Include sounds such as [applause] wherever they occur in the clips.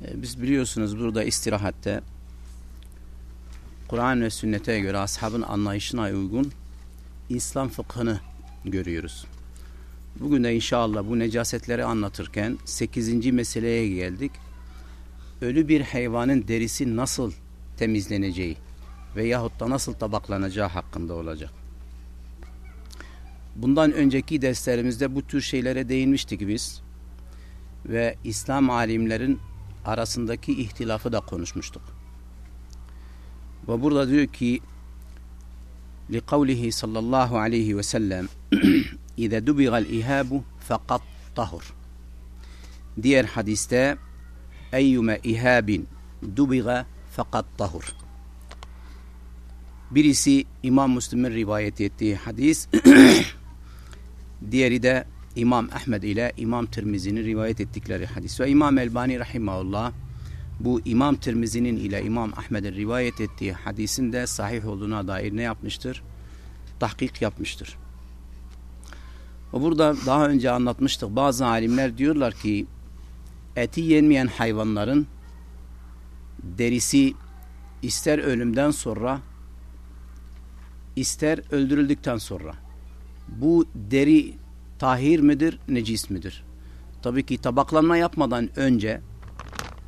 Biz biliyorsunuz burada istirahatte Kur'an ve sünnete göre ashabın anlayışına uygun İslam fıkhını görüyoruz. Bugün de inşallah bu necasetleri anlatırken 8. meseleye geldik. Ölü bir hayvanın derisi nasıl temizleneceği veyahut da nasıl tabaklanacağı hakkında olacak. Bundan önceki derslerimizde bu tür şeylere değinmiştik biz. Ve İslam alimlerin arasındaki ihtilafı da konuşmuştuk. Ve burada diyor ki لقوله صلى الله عليه وسلم إذا دبغ الإهاب فقد طهر Diğer hadiste eyyume ihabin dubiga fakat tahur. Birisi İmam Müslim'in rivayet ettiği hadis, [clears throat] diğeri de İmam Ahmed ile İmam Tirmizi'nin rivayet ettikleri hadis. Ve İmam Elbani rahimahullah bu İmam Tirmizi'nin ile İmam Ahmed'in rivayet ettiği hadisin de sahih olduğuna dair ne yapmıştır? Tahkik yapmıştır. Burada daha önce anlatmıştık. Bazı alimler diyorlar ki eti yenmeyen hayvanların derisi ister ölümden sonra ister öldürüldükten sonra bu deri tahir midir, necis midir? Tabii ki tabaklanma yapmadan önce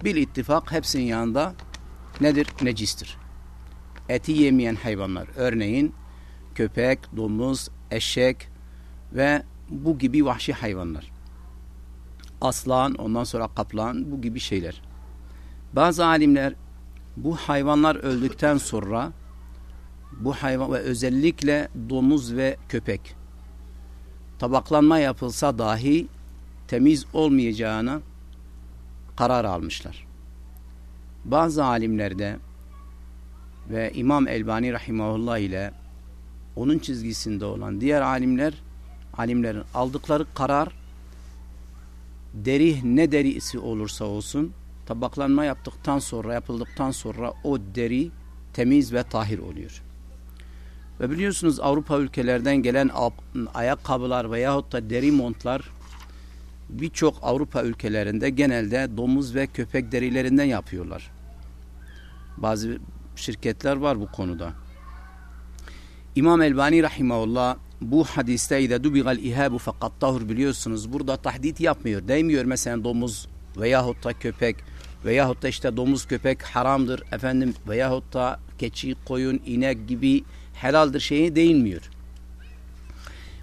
bir ittifak hepsinin yanında nedir? Necistir. Eti yemeyen hayvanlar. Örneğin köpek, domuz, eşek ve bu gibi vahşi hayvanlar. Aslan, ondan sonra kaplan, bu gibi şeyler. Bazı alimler bu hayvanlar öldükten sonra bu hayvan ve özellikle domuz ve köpek tabaklanma yapılsa dahi temiz olmayacağına karar almışlar. Bazı alimlerde ve İmam Elbani Rahimahullah ile onun çizgisinde olan diğer alimler alimlerin aldıkları karar deri ne derisi olursa olsun tabaklanma yaptıktan sonra yapıldıktan sonra o deri temiz ve tahir oluyor. Ve biliyorsunuz Avrupa ülkelerden gelen ayakkabılar veyahut da deri montlar birçok Avrupa ülkelerinde genelde domuz ve köpek derilerinden yapıyorlar. Bazı şirketler var bu konuda. İmam Elbani rahimahullah bu hadiste ide dubigal ihabu fakat tahur biliyorsunuz burada tahdit yapmıyor. Değmiyor mesela domuz veyahut da köpek veyahut da işte domuz köpek haramdır efendim veyahut da keçi, koyun, inek gibi helaldir şeyi değinmiyor.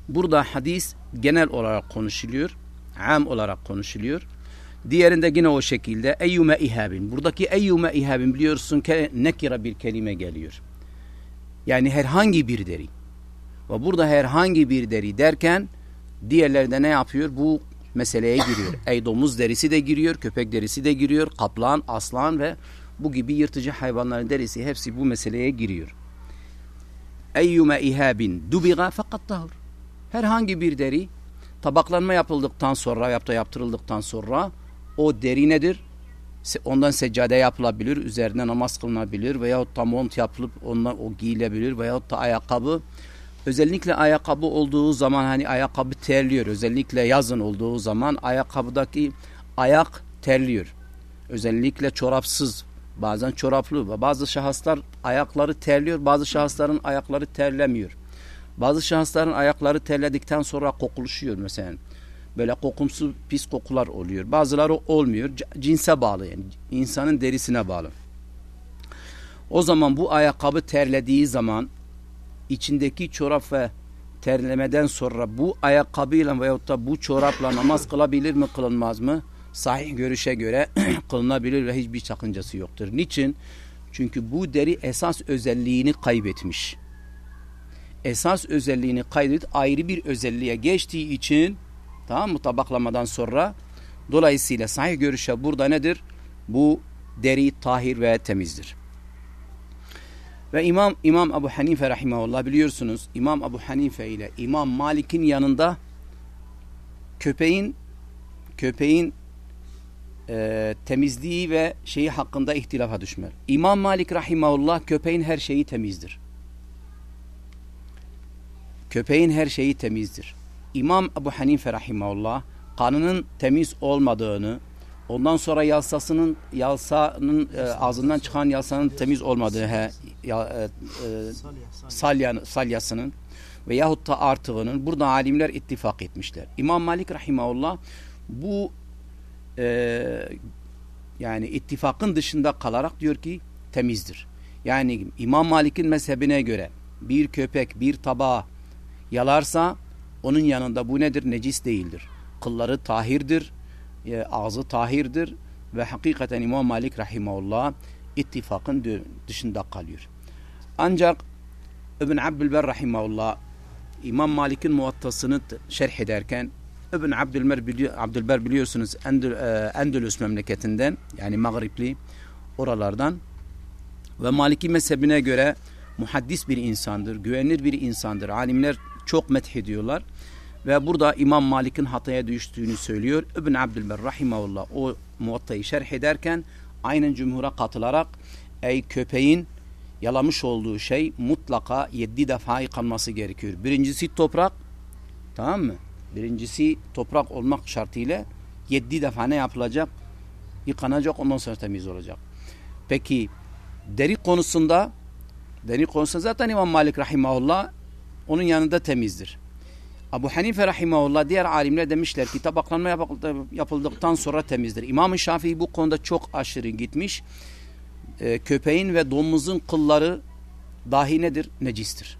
Burada hadis genel olarak konuşuluyor. Am olarak konuşuluyor. Diğerinde yine o şekilde eyyume ihabin. Buradaki eyyume ihabin biliyorsun ki nekira bir kelime geliyor. Yani herhangi bir deri. Ve burada herhangi bir deri derken diğerlerde ne yapıyor? Bu meseleye giriyor. [coughs] Ey domuz derisi de giriyor, köpek derisi de giriyor, kaplan, aslan ve bu gibi yırtıcı hayvanların derisi hepsi bu meseleye giriyor. Eyyume ihabin dubiga fakat tahur. Herhangi bir deri tabaklanma yapıldıktan sonra yapta yaptırıldıktan sonra o deri nedir? Ondan seccade yapılabilir, üzerine namaz kılınabilir veyahut da mont yapılıp ondan o giyilebilir veyahut da ayakkabı. Özellikle ayakkabı olduğu zaman hani ayakkabı terliyor. Özellikle yazın olduğu zaman ayakkabıdaki ayak terliyor. Özellikle çorapsız bazen çoraplı bazı şahıslar ayakları terliyor bazı şahısların ayakları terlemiyor. Bazı şahısların ayakları terledikten sonra kokuluşuyor mesela. Böyle kokumsu pis kokular oluyor. Bazıları olmuyor. Cinse bağlı yani. insanın derisine bağlı. O zaman bu ayakkabı terlediği zaman içindeki çorap ve terlemeden sonra bu ayakkabıyla veyahut da bu çorapla namaz kılabilir mi kılınmaz mı? Sahih görüşe göre [clears throat] kılınabilir ve hiçbir sakıncası yoktur. Niçin? Çünkü bu deri esas özelliğini kaybetmiş. Esas özelliğini kaybedip ayrı bir özelliğe geçtiği için tamam mı tabaklamadan sonra Dolayısıyla sahih görüşe burada nedir? Bu deri tahir ve temizdir. Ve İmam İmam Ebu Hanife rahimahullah biliyorsunuz İmam Ebu Hanife ile İmam Malik'in yanında köpeğin köpeğin e, temizliği ve şeyi hakkında ihtilafa düşmer. İmam Malik rahimahullah köpeğin her şeyi temizdir. Köpeğin her şeyi temizdir. İmam Ebu Hanife rahimahullah kanının temiz olmadığını, ondan sonra yalsasının yalsanın e, ağzından çıkan yalsanın temiz olmadığı he, ya, e, e, salyasının veyahut da artığının burada alimler ittifak etmişler. İmam Malik rahimahullah bu e, yani ittifakın dışında kalarak diyor ki temizdir. Yani İmam Malik'in mezhebine göre bir köpek bir tabağı yalarsa onun yanında bu nedir? Necis değildir. Kılları tahirdir, e, ağzı tahirdir ve hakikaten İmam Malik rahimahullah ittifakın dışında kalıyor. Ancak İbn Abdülber rahimahullah İmam Malik'in muvattasını şerh ederken İbn Abdülber, biliyor, Abdülber biliyorsunuz Endül, e, Endülüs memleketinden yani Mağripli oralardan ve Maliki mezhebine göre muhaddis bir insandır, güvenilir bir insandır. Alimler çok methediyorlar. Ve burada İmam Malik'in hataya düştüğünü söylüyor. İbn Abdülber rahimahullah o muvattayı şerh ederken aynen cumhura katılarak ey köpeğin yalamış olduğu şey mutlaka yedi defa yıkanması gerekiyor. Birincisi toprak tamam mı? Birincisi toprak olmak şartıyla yedi defa ne yapılacak? Yıkanacak ondan sonra temiz olacak. Peki deri konusunda deri konusunda zaten İmam Malik rahimahullah onun yanında temizdir. Abu Hanife rahimahullah diğer alimler demişler ki tabaklanma yapıldıktan sonra temizdir. İmam-ı Şafii bu konuda çok aşırı gitmiş. Ee, köpeğin ve domuzun kılları dahi nedir? Necistir.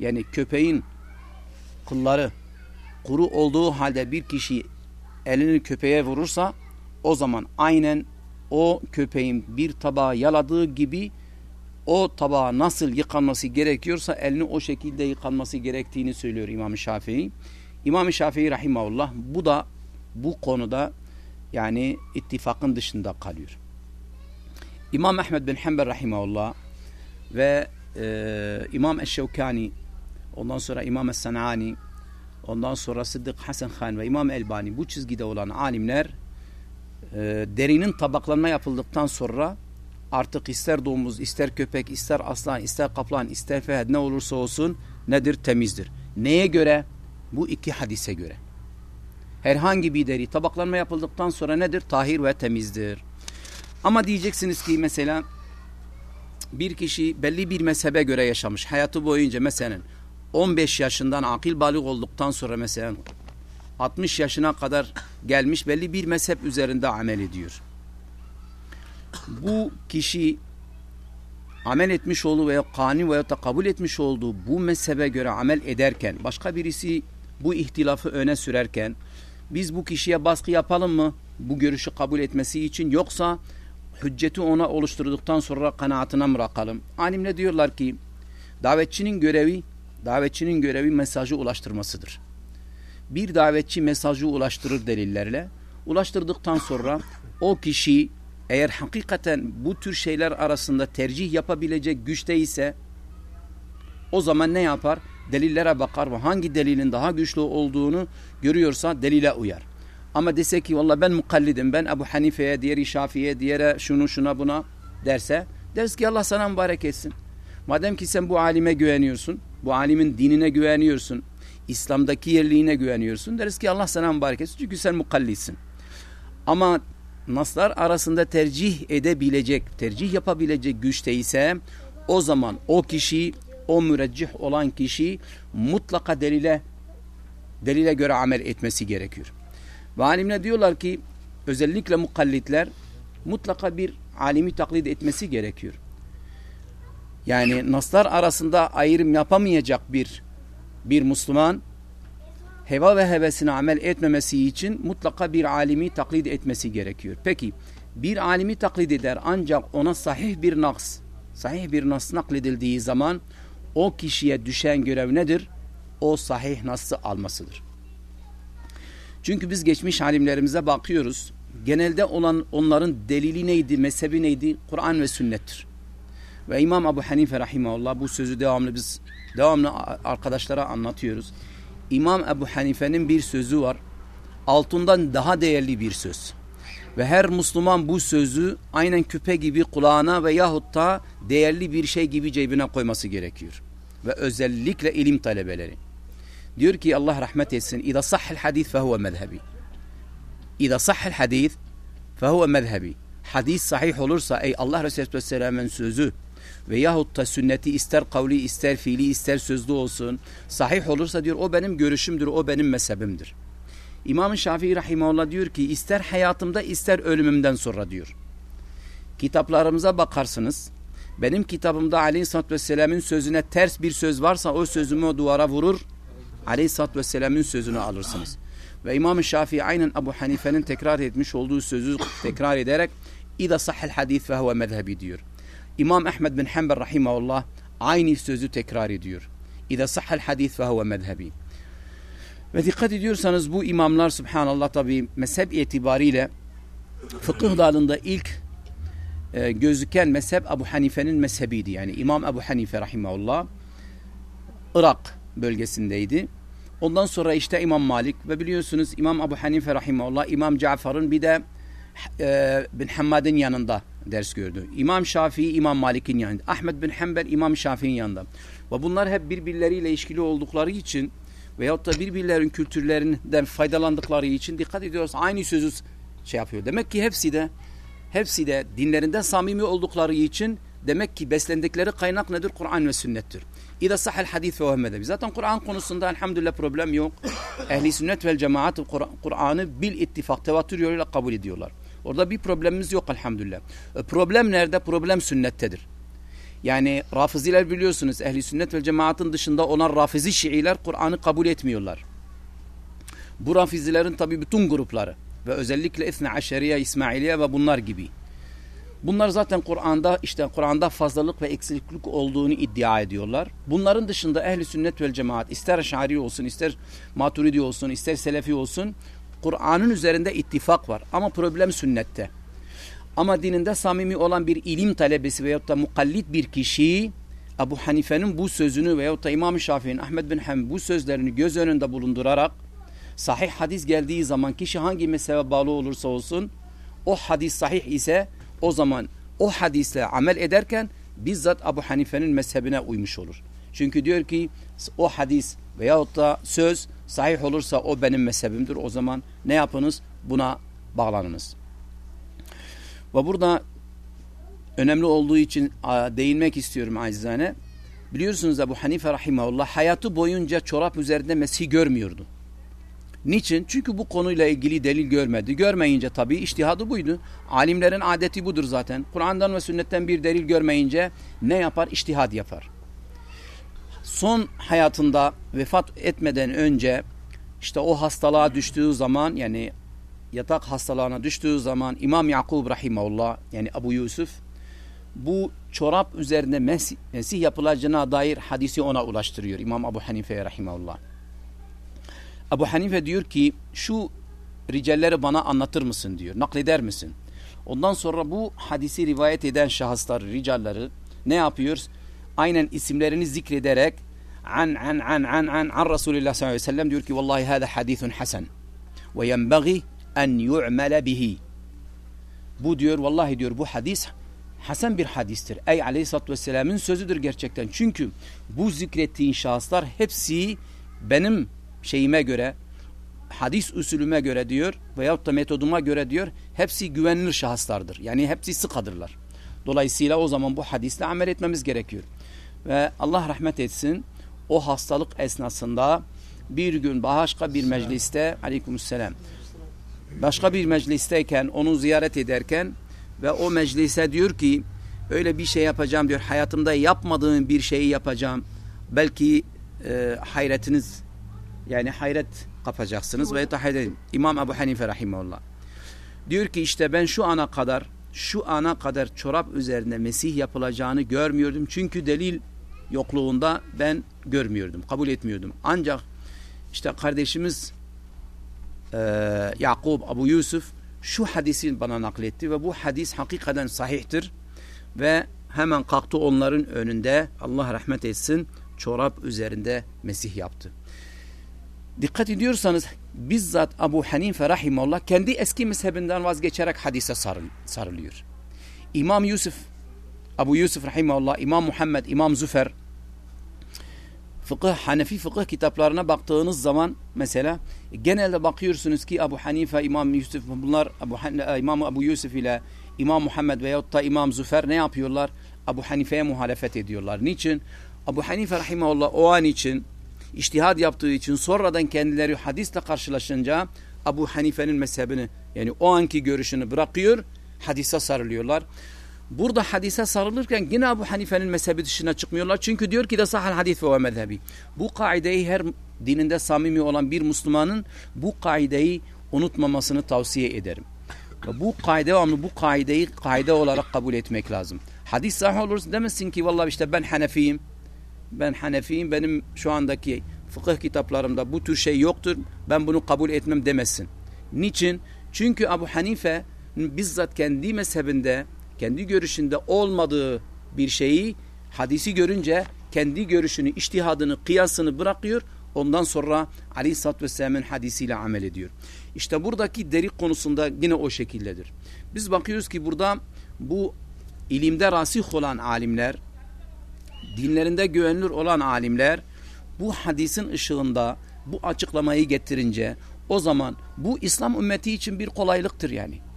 Yani köpeğin kılları kuru olduğu halde bir kişi elini köpeğe vurursa o zaman aynen o köpeğin bir tabağı yaladığı gibi o tabağa nasıl yıkanması gerekiyorsa elini o şekilde yıkanması gerektiğini söylüyor İmam Şafii. İmam Şafii rahimahullah bu da bu konuda yani ittifakın dışında kalıyor. İmam Ahmed bin Hanbel rahimahullah ve e, İmam Eşşevkani ondan sonra İmam Es-Sanani ondan sonra Sıddık Hasan Khan ve İmam Elbani bu çizgide olan alimler e, derinin tabaklanma yapıldıktan sonra artık ister domuz, ister köpek, ister aslan, ister kaplan, ister fehed ne olursa olsun nedir? Temizdir. Neye göre? Bu iki hadise göre. Herhangi bir deri tabaklanma yapıldıktan sonra nedir? Tahir ve temizdir. Ama diyeceksiniz ki mesela bir kişi belli bir mezhebe göre yaşamış. Hayatı boyunca mesela 15 yaşından akil balık olduktan sonra mesela 60 yaşına kadar gelmiş belli bir mezhep üzerinde amel ediyor bu kişi amel etmiş olduğu veya kani veya da kabul etmiş olduğu bu mezhebe göre amel ederken başka birisi bu ihtilafı öne sürerken biz bu kişiye baskı yapalım mı bu görüşü kabul etmesi için yoksa hücceti ona oluşturduktan sonra kanaatine bırakalım. Alimler diyorlar ki davetçinin görevi davetçinin görevi mesajı ulaştırmasıdır. Bir davetçi mesajı ulaştırır delillerle. Ulaştırdıktan sonra o kişi eğer hakikaten bu tür şeyler arasında tercih yapabilecek güçte ise o zaman ne yapar? Delillere bakar ve hangi delilin daha güçlü olduğunu görüyorsa delile uyar. Ama dese ki valla ben mukallidim ben Ebu Hanife'ye, diğeri Şafi'ye, diğere şunu şuna buna derse deriz ki Allah sana mübarek etsin. Madem ki sen bu alime güveniyorsun, bu alimin dinine güveniyorsun, İslam'daki yerliğine güveniyorsun deriz ki Allah sana mübarek etsin çünkü sen mukallitsin. Ama naslar arasında tercih edebilecek, tercih yapabilecek güçte ise o zaman o kişi, o müreccih olan kişi mutlaka delile delile göre amel etmesi gerekiyor. Ve alimler diyorlar ki özellikle mukallitler mutlaka bir alimi taklit etmesi gerekiyor. Yani naslar arasında ayrım yapamayacak bir bir Müslüman heva ve hevesine amel etmemesi için mutlaka bir alimi taklit etmesi gerekiyor. Peki bir alimi taklit eder ancak ona sahih bir naks, sahih bir nas nakledildiği zaman o kişiye düşen görev nedir? O sahih nas'ı almasıdır. Çünkü biz geçmiş alimlerimize bakıyoruz. Genelde olan onların delili neydi, mezhebi neydi? Kur'an ve sünnettir. Ve İmam Ebu Hanife rahimahullah bu sözü devamlı biz devamlı arkadaşlara anlatıyoruz. İmam Ebu Hanife'nin bir sözü var. Altından daha değerli bir söz. Ve her Müslüman bu sözü aynen küpe gibi kulağına ve yahut da değerli bir şey gibi cebine koyması gerekiyor. Ve özellikle ilim talebeleri. Diyor ki Allah rahmet etsin. İza sahhel hadis fehuve mezhebi. İza sahhel hadis fehuve mezhebi. Hadis sahih olursa ey Allah Resulü Aleyhisselam'ın sözü veyahut da sünneti ister kavli ister fiili ister sözlü olsun sahih olursa diyor o benim görüşümdür o benim mezhebimdir. İmam Şafii Rahimahullah diyor ki ister hayatımda ister ölümümden sonra diyor. Kitaplarımıza bakarsınız. Benim kitabımda Aleyhisselatü Vesselam'ın sözüne ters bir söz varsa o sözümü duvara vurur. Aleyhisselatü Vesselam'ın sözünü alırsınız. Ve İmam Şafii aynen Ebu Hanife'nin tekrar etmiş olduğu sözü tekrar ederek İza sahel hadis ve huve mezhebi diyor. İmam Ahmed bin Hanbel rahimahullah aynı sözü tekrar ediyor. İza sahel hadis ve huve mezhebi. Ve dikkat ediyorsanız bu imamlar subhanallah tabi mezhep itibariyle fıkıh dalında ilk e, gözüken mezhep Ebu Hanife'nin mezhebiydi. Yani İmam Ebu Hanife rahimahullah Irak bölgesindeydi. Ondan sonra işte İmam Malik ve biliyorsunuz İmam Ebu Hanife rahimahullah İmam Cafer'ın bir de e, bin Hammad'ın yanında ders gördü. İmam Şafii İmam Malik'in yanında. Ahmet bin Hanbel İmam Şafii'nin yanında. Ve bunlar hep birbirleriyle ilişkili oldukları için veyahut da birbirlerin kültürlerinden faydalandıkları için dikkat ediyoruz aynı sözü şey yapıyor. Demek ki hepsi de hepsi de dinlerinden samimi oldukları için demek ki beslendikleri kaynak nedir? Kur'an ve sünnettir. İza sahel hadis ve vehmedebi. Zaten Kur'an konusunda elhamdülillah problem yok. Ehli sünnet vel cemaat Kur'an'ı bil ittifak tevatür yoluyla kabul ediyorlar. Orada bir problemimiz yok elhamdülillah. E, problem nerede? Problem sünnettedir. Yani rafiziler biliyorsunuz ehli sünnet ve cemaatın dışında olan rafizi şiiler Kur'an'ı kabul etmiyorlar. Bu rafizilerin tabi bütün grupları ve özellikle İthne Aşeriye, İsmailiye ve bunlar gibi. Bunlar zaten Kur'an'da işte Kur'an'da fazlalık ve eksiklik olduğunu iddia ediyorlar. Bunların dışında ehli sünnet ve cemaat ister Şari olsun, ister Maturidi olsun, ister Selefi olsun Kur'an'ın üzerinde ittifak var ama problem sünnette. Ama dininde samimi olan bir ilim talebesi veyahut da mukallit bir kişi Ebu Hanife'nin bu sözünü veyahut da İmam-ı Şafii'nin Ahmet bin Ham bu sözlerini göz önünde bulundurarak sahih hadis geldiği zaman kişi hangi mezhebe bağlı olursa olsun o hadis sahih ise o zaman o hadisle amel ederken bizzat Ebu Hanife'nin mezhebine uymuş olur. Çünkü diyor ki o hadis veyahut da söz sahih olursa o benim mezhebimdir. O zaman ne yapınız? Buna bağlanınız. Ve burada önemli olduğu için değinmek istiyorum acizane. Biliyorsunuz Ebu Hanife rahimahullah hayatı boyunca çorap üzerinde mesih görmüyordu. Niçin? Çünkü bu konuyla ilgili delil görmedi. Görmeyince tabii iştihadı buydu. Alimlerin adeti budur zaten. Kur'an'dan ve sünnetten bir delil görmeyince ne yapar? İştihad yapar. Son hayatında vefat etmeden önce işte o hastalığa düştüğü zaman yani yatak hastalığına düştüğü zaman İmam Yakub Rahimahullah yani Abu Yusuf bu çorap üzerinde mesih, mesih yapılacağına dair hadisi ona ulaştırıyor İmam Abu Hanife Rahimahullah. Abu Hanife diyor ki şu ricalleri bana anlatır mısın diyor. Nakleder misin? Ondan sonra bu hadisi rivayet eden şahıslar, ricalları ne yapıyoruz? Aynen isimlerini zikrederek an an an an an an Resulullah sallallahu aleyhi ve sellem diyor ki vallahi hada hadithun hasen ve yenbagi en yu'mele bihi. Bu diyor vallahi diyor bu hadis hasen bir hadistir. Ey aleyhissalatü vesselamın sözüdür gerçekten. Çünkü bu zikrettiğin şahıslar hepsi benim şeyime göre hadis usulüme göre diyor veyahut da metoduma göre diyor hepsi güvenilir şahıslardır. Yani hepsi sıkadırlar. Dolayısıyla o zaman bu hadisle amel etmemiz gerekiyor. Ve Allah rahmet etsin o hastalık esnasında bir gün başka bir mecliste aleykümselam. Başka bir meclisteyken onu ziyaret ederken ve o meclise diyor ki öyle bir şey yapacağım diyor. Hayatımda yapmadığım bir şeyi yapacağım. Belki e, hayretiniz yani hayret kapacaksınız ve hayret İmam Ebu Hanife rahimahullah diyor ki işte ben şu ana kadar şu ana kadar çorap üzerinde Mesih yapılacağını görmüyordum. Çünkü delil yokluğunda ben görmüyordum kabul etmiyordum ancak işte kardeşimiz e, Yakub Abu Yusuf şu hadisi bana nakletti ve bu hadis hakikaten sahihtir ve hemen kalktı onların önünde Allah rahmet etsin çorap üzerinde Mesih yaptı. Dikkat ediyorsanız bizzat Abu Hanife rahimullah kendi eski mezhebinden vazgeçerek hadise sarıl, sarılıyor. İmam Yusuf Abu Yusuf rahimullah, İmam Muhammed, İmam Züfer fıkıh, Hanefi fıkıh kitaplarına baktığınız zaman mesela genelde bakıyorsunuz ki Abu Hanife, İmam Yusuf bunlar Abu Han İmam Abu Yusuf ile İmam Muhammed veyahut da İmam Züfer ne yapıyorlar? Abu Hanife'ye muhalefet ediyorlar. Niçin? Abu Hanife rahimahullah o an için iştihad yaptığı için sonradan kendileri hadisle karşılaşınca Abu Hanife'nin mezhebini yani o anki görüşünü bırakıyor hadise sarılıyorlar. Burada hadise sarılırken yine Abu Hanife'nin mezhebi dışına çıkmıyorlar. Çünkü diyor ki de sahal hadis ve mezhebi. Bu kaideyi her dininde samimi olan bir Müslümanın bu kaideyi unutmamasını tavsiye ederim. Bu kaide ama bu kaideyi kaide olarak kabul etmek lazım. Hadis sahih olursa demesin ki vallahi işte ben Hanefiyim. Ben Hanefiyim. Benim şu andaki fıkıh kitaplarımda bu tür şey yoktur. Ben bunu kabul etmem demesin. Niçin? Çünkü Abu Hanife bizzat kendi mezhebinde, kendi görüşünde olmadığı bir şeyi hadisi görünce kendi görüşünü, iştihadını, kıyasını bırakıyor. Ondan sonra Aleyhisselatü Vesselam'ın hadisiyle amel ediyor. İşte buradaki deri konusunda yine o şekildedir. Biz bakıyoruz ki burada bu ilimde rasih olan alimler, dinlerinde güvenilir olan alimler bu hadisin ışığında bu açıklamayı getirince o zaman bu İslam ümmeti için bir kolaylıktır yani.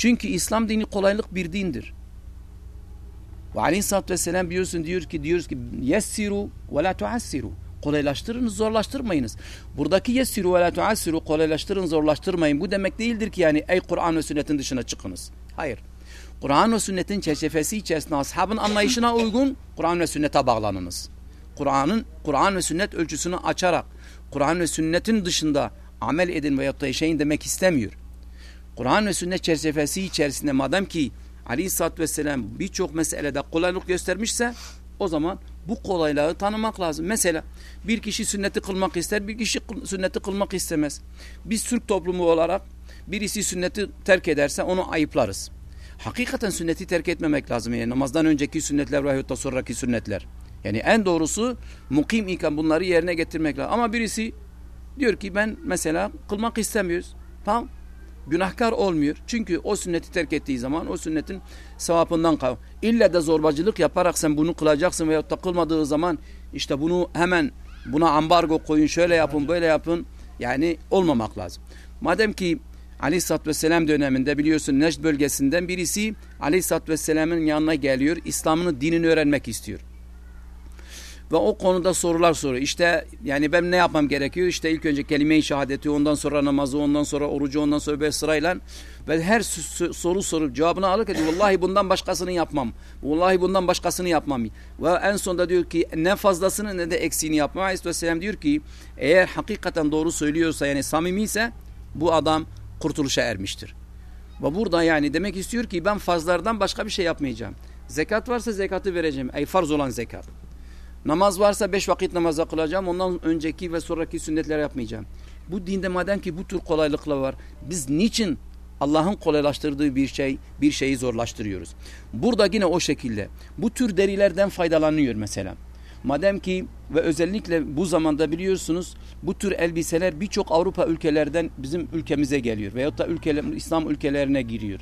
Çünkü İslam dini kolaylık bir dindir. Ve aleyhissalatü vesselam biliyorsun diyor ki diyoruz ki yessiru ve la tuassiru. Kolaylaştırınız, zorlaştırmayınız. Buradaki yessiru ve la tuassiru kolaylaştırın, zorlaştırmayın. Bu demek değildir ki yani ey Kur'an ve sünnetin dışına çıkınız. Hayır. Kur'an ve sünnetin çerçevesi içerisinde ashabın anlayışına uygun Kur'an ve sünnete bağlanınız. Kur'an'ın Kur'an ve sünnet ölçüsünü açarak Kur'an ve sünnetin dışında amel edin veyahut da yaşayın demek istemiyor. Kur'an ve sünnet çerçevesi içerisinde madem ki Aleyhisselatü Vesselam birçok meselede kolaylık göstermişse o zaman bu kolaylığı tanımak lazım. Mesela bir kişi sünneti kılmak ister, bir kişi sünneti kılmak istemez. Biz Türk toplumu olarak birisi sünneti terk ederse onu ayıplarız. Hakikaten sünneti terk etmemek lazım. Yani namazdan önceki sünnetler veyahut da sonraki sünnetler. Yani en doğrusu mukim iken bunları yerine getirmek lazım. Ama birisi diyor ki ben mesela kılmak istemiyoruz. Tamam günahkar olmuyor. Çünkü o sünneti terk ettiği zaman o sünnetin sevapından kal. İlle de zorbacılık yaparak sen bunu kılacaksın veyahut da kılmadığı zaman işte bunu hemen buna ambargo koyun şöyle yapın böyle yapın. Yani olmamak lazım. Madem ki Aleyhisselatü Vesselam döneminde biliyorsun Nejd bölgesinden birisi Aleyhisselatü Vesselam'ın yanına geliyor. İslam'ın dinini öğrenmek istiyor ve o konuda sorular soruyor. İşte yani ben ne yapmam gerekiyor? İşte ilk önce kelime-i şehadeti, ondan sonra namazı, ondan sonra orucu, ondan sonra böyle sırayla ve her soru sorup cevabını alırken vallahi bundan başkasını yapmam. Vallahi bundan başkasını yapmam. Ve en sonunda diyor ki ne fazlasını ne de eksiğini yapmam. Aleyhisselam diyor ki eğer hakikaten doğru söylüyorsa yani samimi ise bu adam kurtuluşa ermiştir. Ve burada yani demek istiyor ki ben fazlardan başka bir şey yapmayacağım. Zekat varsa zekatı vereceğim. Ey farz olan zekat. Namaz varsa beş vakit namaza kılacağım. Ondan önceki ve sonraki sünnetler yapmayacağım. Bu dinde madem ki bu tür kolaylıklar var. Biz niçin Allah'ın kolaylaştırdığı bir şey, bir şeyi zorlaştırıyoruz? Burada yine o şekilde. Bu tür derilerden faydalanıyor mesela. Madem ki ve özellikle bu zamanda biliyorsunuz bu tür elbiseler birçok Avrupa ülkelerden bizim ülkemize geliyor. Veyahut da ülkeler, İslam ülkelerine giriyor.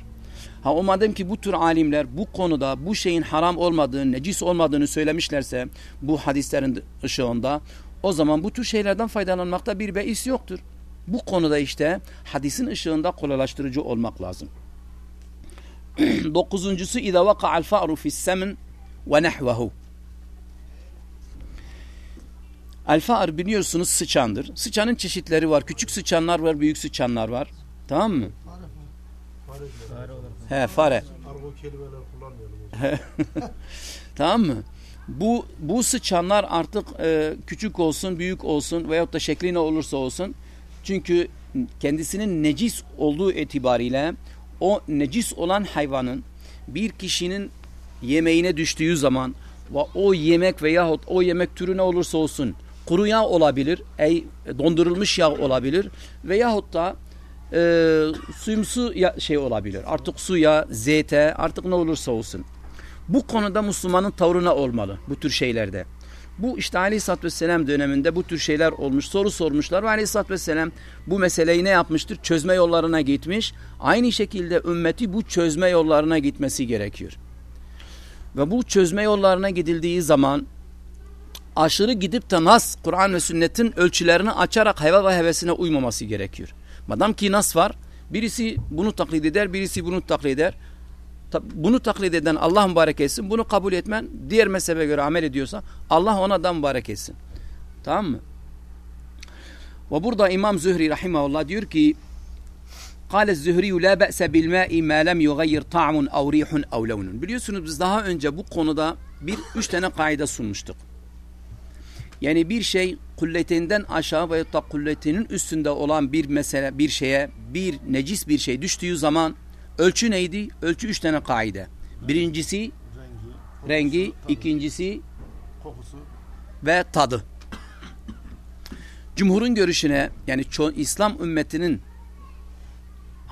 Ha o madem ki bu tür alimler bu konuda bu şeyin haram olmadığını, necis olmadığını söylemişlerse bu hadislerin ışığında o zaman bu tür şeylerden faydalanmakta bir beis yoktur. Bu konuda işte hadisin ışığında kolaylaştırıcı olmak lazım. [clears throat] Dokuzuncusu اِذَا وَقَعَ الْفَعْرُ فِي السَّمِنْ وَنَحْوَهُ El-fa'r biliyorsunuz sıçandır. Sıçanın çeşitleri var. Küçük sıçanlar var, büyük sıçanlar var. Tamam mı? He fare. Argo kelimeler kullanmayalım. [laughs] tamam mı? Bu bu sıçanlar artık e, küçük olsun, büyük olsun veyahut da şekli ne olursa olsun. Çünkü kendisinin necis olduğu itibariyle o necis olan hayvanın bir kişinin yemeğine düştüğü zaman ve o yemek veyahut o yemek türü ne olursa olsun kuru yağ olabilir, ey dondurulmuş yağ olabilir veyahut da e, suyumsu ya, şey olabilir. Artık suya, zeyte artık ne olursa olsun. Bu konuda Müslümanın tavrına olmalı bu tür şeylerde. Bu işte Aleyhisselatü Vesselam döneminde bu tür şeyler olmuş. Soru sormuşlar ve Aleyhisselatü Vesselam bu meseleyi ne yapmıştır? Çözme yollarına gitmiş. Aynı şekilde ümmeti bu çözme yollarına gitmesi gerekiyor. Ve bu çözme yollarına gidildiği zaman aşırı gidip de nas, Kur'an ve sünnetin ölçülerini açarak heva ve hevesine uymaması gerekiyor. Madem ki nas var, birisi bunu taklit eder, birisi bunu taklit eder. Bunu taklit eden Allah mübarek etsin, bunu kabul etmen diğer mezhebe göre amel ediyorsa Allah ona da mübarek etsin. Tamam mı? Ve burada İmam Zühri rahimahullah diyor ki قال الزهري لا بأس بالماء ما لم يغير طعم أو ريح أو لون. Biliyorsunuz biz daha önce bu konuda bir üç tane kaide sunmuştuk. Yani bir şey kulletinden aşağı veya da kulletinin üstünde olan bir mesele bir şeye bir necis bir şey düştüğü zaman ölçü neydi? Ölçü üç tane kaide. Birincisi rengi, kokusu, rengi ikincisi kokusu ve tadı. Cumhurun görüşüne yani İslam ümmetinin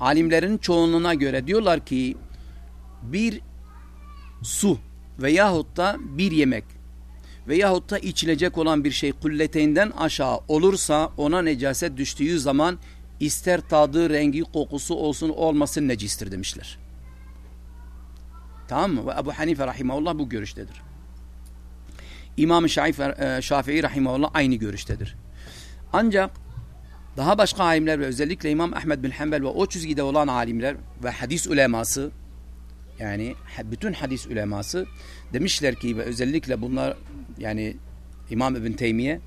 alimlerin çoğunluğuna göre diyorlar ki bir su veyahut da bir yemek veyahut da içilecek olan bir şey kulleteyinden aşağı olursa ona necaset düştüğü zaman ister tadı, rengi, kokusu olsun olmasın necistir demişler. Tamam mı? Ve Ebu Hanife rahimahullah bu görüştedir. İmam-ı Şafii, Şafii rahimahullah aynı görüştedir. Ancak daha başka alimler ve özellikle İmam Ahmed bin Hanbel ve o çizgide olan alimler ve hadis uleması yani bütün hadis uleması demişler ki ve özellikle bunlar yani İmam İbn Teymiye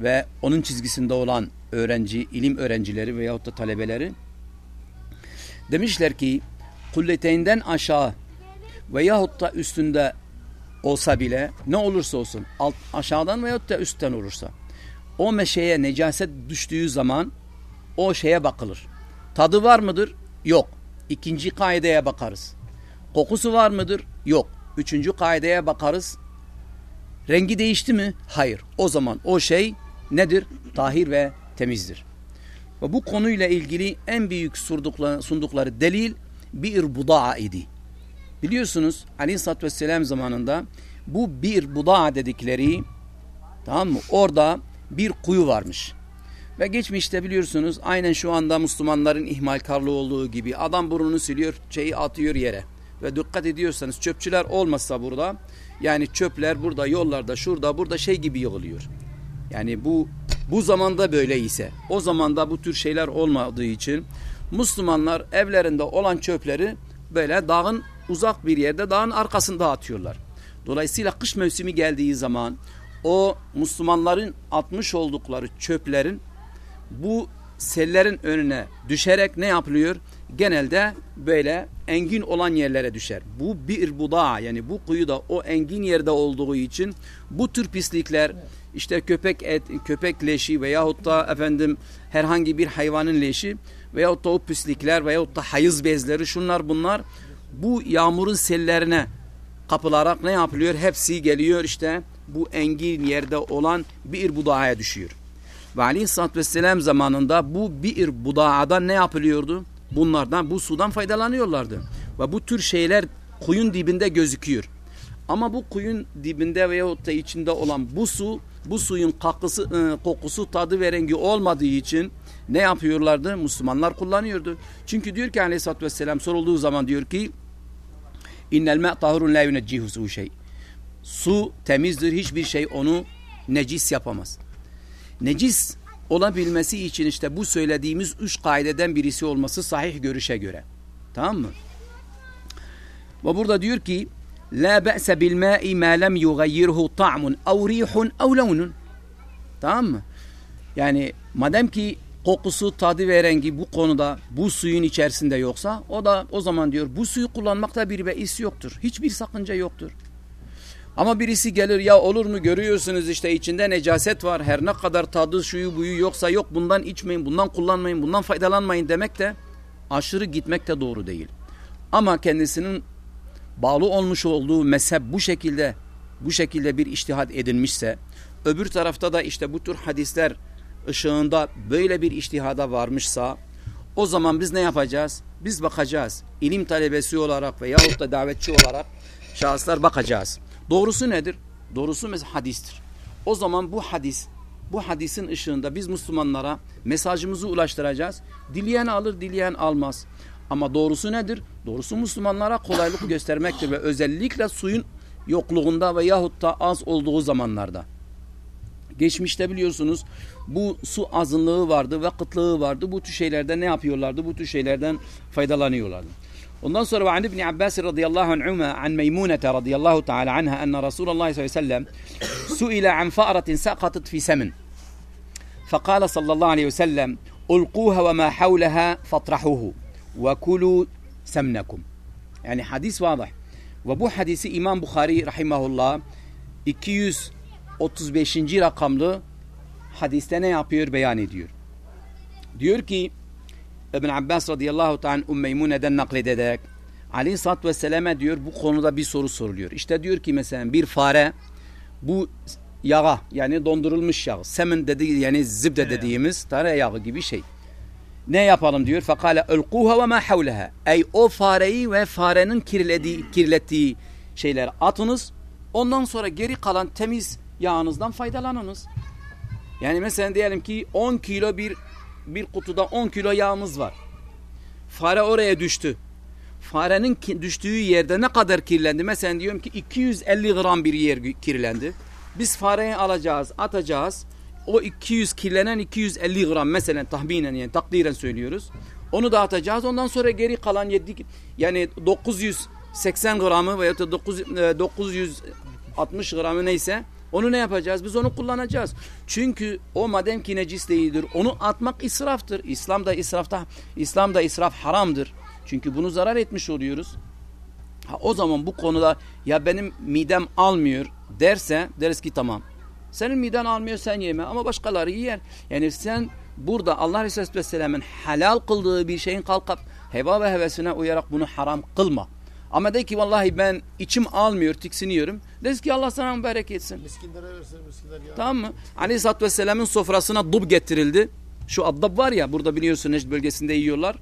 ve onun çizgisinde olan öğrenci, ilim öğrencileri veyahut da talebeleri demişler ki kulleteyinden aşağı veyahut da üstünde olsa bile ne olursa olsun alt, aşağıdan veyahut da üstten olursa o meşeye necaset düştüğü zaman o şeye bakılır. Tadı var mıdır? Yok. İkinci kaideye bakarız. Kokusu var mıdır? Yok. Üçüncü kaideye bakarız. Rengi değişti mi? Hayır. O zaman o şey nedir? Tahir ve temizdir. Ve bu konuyla ilgili en büyük sundukları, delil bir buda'a idi. Biliyorsunuz Aleyhisselatü Vesselam zamanında bu bir buda'a dedikleri tamam mı? Orada bir kuyu varmış. Ve geçmişte biliyorsunuz aynen şu anda Müslümanların ihmalkarlığı olduğu gibi adam burnunu siliyor, şeyi atıyor yere. Ve dikkat ediyorsanız çöpçüler olmazsa burada yani çöpler burada yollarda şurada burada şey gibi yığılıyor. Yani bu bu zamanda böyle ise o zamanda bu tür şeyler olmadığı için Müslümanlar evlerinde olan çöpleri böyle dağın uzak bir yerde dağın arkasında atıyorlar. Dolayısıyla kış mevsimi geldiği zaman o Müslümanların atmış oldukları çöplerin bu sellerin önüne düşerek ne yapılıyor? Genelde böyle engin olan yerlere düşer. Bu bir buda yani bu kuyu da o engin yerde olduğu için bu tür pislikler işte köpek et, köpek leşi veyahut da efendim herhangi bir hayvanın leşi veyahut da o pislikler veyahut da hayız bezleri şunlar bunlar bu yağmurun sellerine kapılarak ne yapılıyor? Hepsi geliyor işte bu engin yerde olan bir budaya düşüyor. Ve aleyhissalatü vesselam zamanında bu bir budağadan ne yapılıyordu? Bunlardan bu sudan faydalanıyorlardı. Ve bu tür şeyler kuyun dibinde gözüküyor. Ama bu kuyun dibinde veyahut da içinde olan bu su, bu suyun kokusu, e, kokusu, tadı ve rengi olmadığı için ne yapıyorlardı? Müslümanlar kullanıyordu. Çünkü diyor ki aleyhissalatü vesselam sorulduğu zaman diyor ki İnnel me' tahurun la yuneccihu şey. Su temizdir. Hiçbir şey onu necis yapamaz. Necis olabilmesi için işte bu söylediğimiz üç kaideden birisi olması sahih görüşe göre. Tamam mı? Ve burada diyor ki La be'se bil ma'i ma lem yugayyirhu ta'mun ev rihun ev lawnun. Tamam mı? Yani madem ki kokusu, tadı ve rengi bu konuda bu suyun içerisinde yoksa o da o zaman diyor bu suyu kullanmakta bir beis yoktur. Hiçbir sakınca yoktur. Ama birisi gelir ya olur mu görüyorsunuz işte içinde necaset var. Her ne kadar tadı şuyu buyu yoksa yok bundan içmeyin, bundan kullanmayın, bundan faydalanmayın demek de aşırı gitmek de doğru değil. Ama kendisinin bağlı olmuş olduğu mezhep bu şekilde bu şekilde bir iştihat edilmişse öbür tarafta da işte bu tür hadisler ışığında böyle bir iştihada varmışsa o zaman biz ne yapacağız? Biz bakacağız. İlim talebesi olarak veyahut da davetçi olarak şahıslar bakacağız. Doğrusu nedir? Doğrusu mesela hadistir. O zaman bu hadis, bu hadisin ışığında biz Müslümanlara mesajımızı ulaştıracağız. Dileyen alır, dileyen almaz. Ama doğrusu nedir? Doğrusu Müslümanlara kolaylık göstermektir ve özellikle suyun yokluğunda veyahut da az olduğu zamanlarda. Geçmişte biliyorsunuz bu su azınlığı vardı ve kıtlığı vardı. Bu tür şeylerden ne yapıyorlardı? Bu tür şeylerden faydalanıyorlardı. Ondan sonra ve an İbni Abbas radıyallahu anhuma an Meymunete radıyallahu taala anha enne Resulullah sallallahu aleyhi ve sellem suile an fa'ratin saqatat fi semin. Fekale sallallahu aleyhi ve sellem ulquha ve ma havleha fatrahuhu ve kulu semnekum. Yani hadis vadah. Ve bu hadisi İmam Bukhari rahimahullah 235. rakamlı hadiste ne yapıyor beyan ediyor. Diyor ki İbn Abbas radıyallahu ta'ala Ümmeymune'den naklederek Aleyhisselatü Vesselam'a diyor bu konuda bir soru soruluyor. İşte diyor ki mesela bir fare bu yağa yani dondurulmuş yağ semin dedi yani zibde dediğimiz tereyağı gibi şey. Ne yapalım diyor. Fakale ulquha ve ma havleha. Ey o fareyi ve farenin kirlediği, kirlettiği şeyler atınız. Ondan sonra geri kalan temiz yağınızdan faydalanınız. Yani mesela diyelim ki 10 kilo bir bir kutuda 10 kilo yağımız var. Fare oraya düştü. Farenin düştüğü yerde ne kadar kirlendi? Mesela diyorum ki 250 gram bir yer kirlendi. Biz fareyi alacağız, atacağız. O 200 kirlenen 250 gram mesela tahminen yani takdiren söylüyoruz. Onu dağıtacağız. Ondan sonra geri kalan 7 yani 980 gramı veya da 9, 960 gramı neyse onu ne yapacağız? Biz onu kullanacağız. Çünkü o madem ki necis değildir. Onu atmak israftır. İslam'da israfta İslam'da israf haramdır. Çünkü bunu zarar etmiş oluyoruz. Ha, o zaman bu konuda ya benim midem almıyor derse deriz ki tamam. Senin miden almıyor sen yeme ama başkaları yer. Yani sen burada Allah Resulü Vesselam'ın helal kıldığı bir şeyin kalkıp heva ve hevesine uyarak bunu haram kılma. Ama de ki vallahi ben içim almıyor, tiksiniyorum. Deriz ki Allah sana mübarek etsin. Miskinlere versin, miskinler ya. Tamam mı? Aleyhisselatü Vesselam'ın sofrasına dub getirildi. Şu addab var ya burada biliyorsun Necd bölgesinde yiyorlar.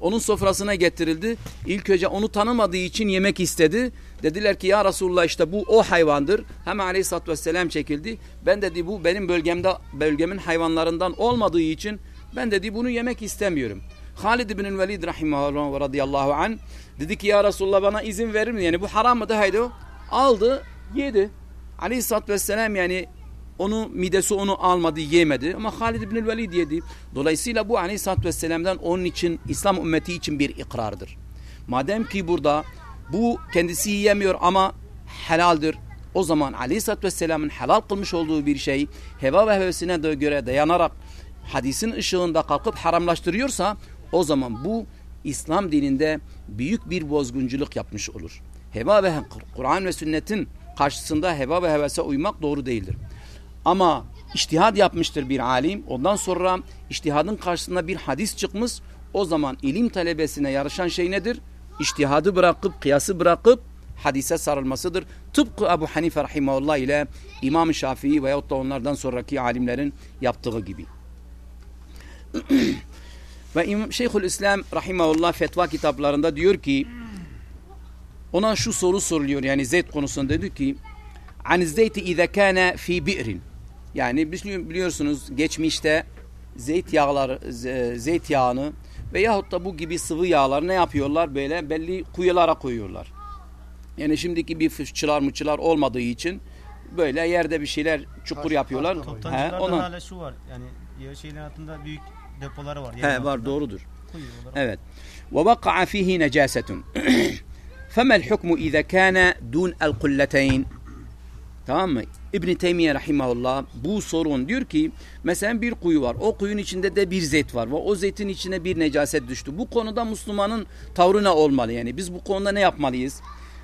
Onun sofrasına getirildi. İlk önce onu tanımadığı için yemek istedi. Dediler ki ya Resulullah işte bu o hayvandır. Hemen aleyhissalatü vesselam çekildi. Ben dedi bu benim bölgemde bölgemin hayvanlarından olmadığı için ben dedi bunu yemek istemiyorum. Halid bin Velid rahimahullah ve radıyallahu an dedi ki ya Resulullah bana izin verir mi? Yani bu haram mı? Haydi o. Aldı yedi. Aleyhissalatü vesselam yani onu midesi onu almadı yemedi ama Halid bin Velid yedi. Dolayısıyla bu aleyhissalatü vesselam'dan onun için İslam ümmeti için bir ikrardır. Madem ki burada bu kendisi yiyemiyor ama helaldir. O zaman aleyhissalatü vesselamın helal kılmış olduğu bir şey heva ve hevesine de göre dayanarak hadisin ışığında kalkıp haramlaştırıyorsa o zaman bu İslam dininde büyük bir bozgunculuk yapmış olur. Heva ve Kur'an ve sünnetin karşısında heva ve hevese uymak doğru değildir. Ama iştihad yapmıştır bir alim. Ondan sonra iştihadın karşısında bir hadis çıkmış. O zaman ilim talebesine yarışan şey nedir? İştihadı bırakıp, kıyası bırakıp hadise sarılmasıdır. Tıpkı Ebu Hanife rahimahullah ile İmam Şafii veyahut da onlardan sonraki alimlerin yaptığı gibi. [clears throat] Ve İmam Şeyhül İslam rahimahullah fetva kitaplarında diyor ki ona şu soru soruluyor yani zeyt konusunda dedi ki an zeyti ize kana fi bi'rin yani biliyorsunuz geçmişte zeyt yağları zeyt yağını veyahut da bu gibi sıvı yağlar ne yapıyorlar böyle belli kuyulara koyuyorlar. Yani şimdiki bir fışçılar mıçılar olmadığı için böyle yerde bir şeyler çukur yapıyorlar. Toptancılarda ona... hala şu var yani şeylerin altında büyük depoları var. He var doğrudur. Evet. Ve vaka'a fihi necasetun. [clears throat] Femel hukmu ize kana dun el kulleteyn. Tamam mı? İbn Teymiye rahimahullah bu sorun diyor ki mesela bir kuyu var. O kuyun içinde de bir zeyt var ve o zeytin içine bir necaset düştü. Bu konuda Müslümanın tavrı ne olmalı? Yani biz bu konuda ne yapmalıyız?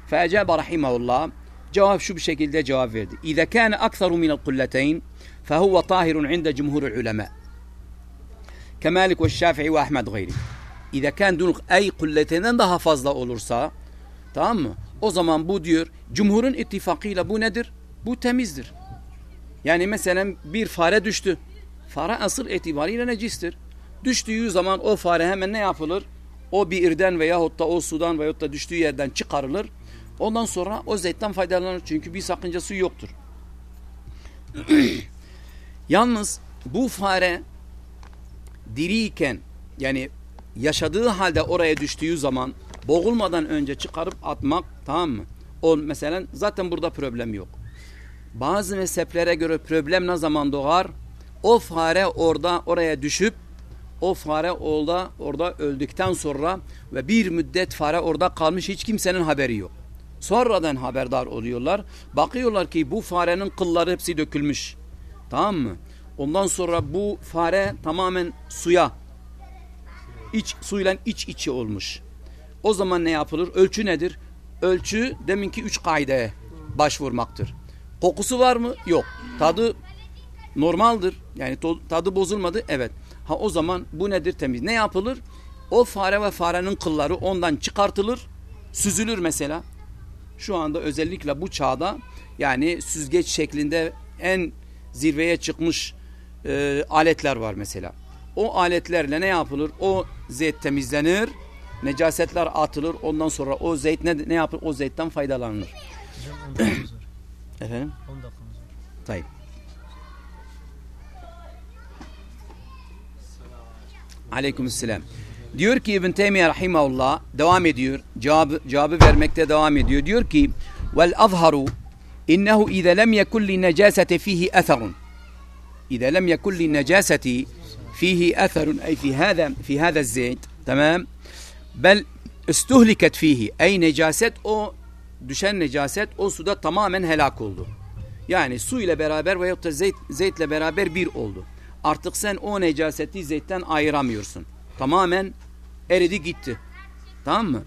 Fe'ecebe rahimahullah cevap şu bir şekilde cevap verdi. İze kâne aksaru minel kulleteyn fehuve tahirun inde cumhurul ulema. Kemalik ve Şafii ve Ahmed gayri. İze kâne dunuk ey kulleteynden daha fazla olursa tamam mı? O zaman bu diyor cumhurun ittifakıyla bu nedir? Bu temizdir. Yani mesela bir fare düştü. Fare asıl itibariyle necistir. Düştüğü zaman o fare hemen ne yapılır? O biirden veyahut da o sudan veyahut da düştüğü yerden çıkarılır. Ondan sonra o zeytten faydalanır. Çünkü bir sakıncası yoktur. [clears throat] Yalnız bu fare diriyken yani yaşadığı halde oraya düştüğü zaman boğulmadan önce çıkarıp atmak tamam mı? O mesela zaten burada problem yok. Bazı mezheplere göre problem ne zaman doğar? O fare orada oraya düşüp o fare orada orada öldükten sonra ve bir müddet fare orada kalmış hiç kimsenin haberi yok. Sonradan haberdar oluyorlar. Bakıyorlar ki bu farenin kılları hepsi dökülmüş. Tamam mı? Ondan sonra bu fare tamamen suya iç suyla iç içi olmuş. O zaman ne yapılır? Ölçü nedir? Ölçü deminki üç kaideye başvurmaktır. Kokusu var mı? Yok. Tadı normaldir. Yani tadı bozulmadı. Evet. Ha o zaman bu nedir? Temiz. Ne yapılır? O fare ve farenin kılları ondan çıkartılır. Süzülür mesela. Şu anda özellikle bu çağda yani süzgeç şeklinde en zirveye çıkmış e, aletler var mesela. O aletlerle ne yapılır? O zeyt temizlenir. Necasetler atılır. Ondan sonra o zeyt ne, ne yapılır? O zeytten faydalanır. Efendim? 10 dakikamız var. Tayyip. Aleykümselam. Diyor ki İbn Teymiye rahimahullah devam ediyor. Cevabı, cevabı vermekte devam ediyor. Diyor ki vel azharu innehu iza lem yekun li necasete fihi etherun. İza lem yekun li necaseti fihi etherun ay fi hada fi hada zeyt tamam bel istuhliket fihi ay necaset o düşen necaset o suda tamamen helak oldu. Yani su ile beraber veyahut da zeyt, zeytle beraber bir oldu. Artık sen o necaseti zeytten ayıramıyorsun. Tamamen eridi gitti. Tamam mı?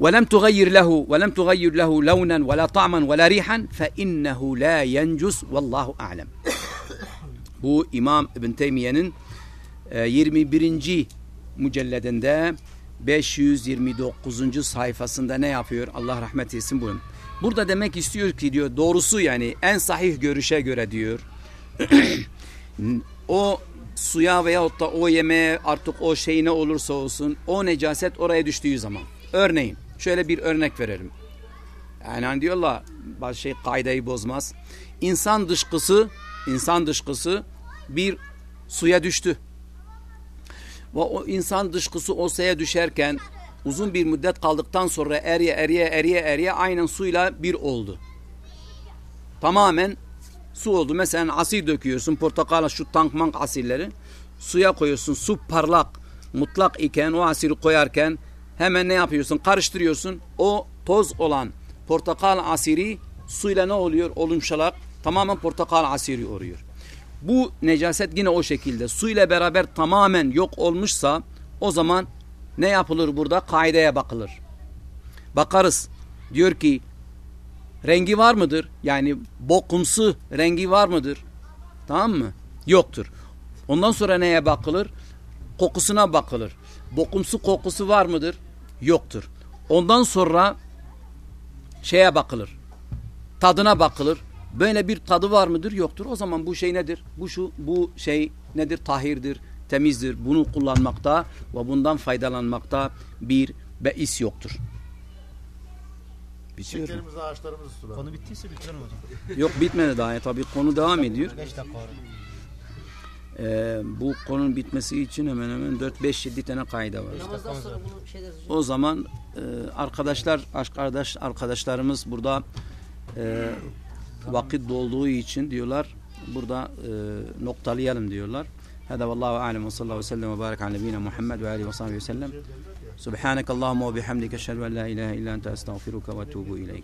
وَلَمْ تُغَيِّرْ لَهُ وَلَمْ تُغَيِّرْ لَهُ لَوْنًا وَلَا طَعْمًا وَلَا رِيحًا فَإِنَّهُ لَا يَنْجُسْ وَاللّٰهُ أَعْلَمُ bu İmam İbn Teymiye'nin 21. E, mücelledinde 529. sayfasında ne yapıyor? Allah rahmet etsin bunu. Burada demek istiyor ki diyor doğrusu yani en sahih görüşe göre diyor. [clears throat] o suya veyahut da o yemeğe artık o şey ne olursa olsun o necaset oraya düştüğü zaman. Örneğin şöyle bir örnek verelim. Yani hani diyorlar bazı şey kaideyi bozmaz. İnsan dışkısı, insan dışkısı bir suya düştü. Ve o insan dışkısı o suya düşerken uzun bir müddet kaldıktan sonra eriye eriye eriye eriye aynen suyla bir oldu. Tamamen su oldu. Mesela asir döküyorsun portakal şu tankmank asirleri suya koyuyorsun. Su parlak mutlak iken o asiri koyarken hemen ne yapıyorsun? Karıştırıyorsun. O toz olan portakal asiri suyla ne oluyor? Olumşalak tamamen portakal asiri oluyor. Bu necaset yine o şekilde suyla beraber tamamen yok olmuşsa o zaman ne yapılır burada? Kaideye bakılır. Bakarız. Diyor ki rengi var mıdır? Yani bokumsu rengi var mıdır? Tamam mı? Yoktur. Ondan sonra neye bakılır? Kokusuna bakılır. Bokumsu kokusu var mıdır? Yoktur. Ondan sonra şeye bakılır. Tadına bakılır. Böyle bir tadı var mıdır? Yoktur. O zaman bu şey nedir? Bu şu bu şey nedir? Tahirdir, temizdir. Bunu kullanmakta ve bundan faydalanmakta bir beis yoktur. Bitiyor mu? Şekerimizi, ağaçlarımızı sular. Konu bittiyse bitirelim hocam. [laughs] Yok bitmedi daha. Tabii konu devam ediyor. 5 dakika var. Ee, bu konunun bitmesi için hemen hemen 4-5-7 tane kaide var. Namazdan sonra bunu şeyler O zaman e, arkadaşlar arkadaş arkadaşlarımız burada e, vakit dolduğu için diyorlar burada e, noktalayalım diyorlar. Hada vallahu alem ve sallallahu sellem ve barik ala Muhammed ve alihi ve sahbihi ve sellem. Subhanakallahumma ve bihamdike eşhedü la ilahe illa ente estağfiruke ve etûbü ileyk.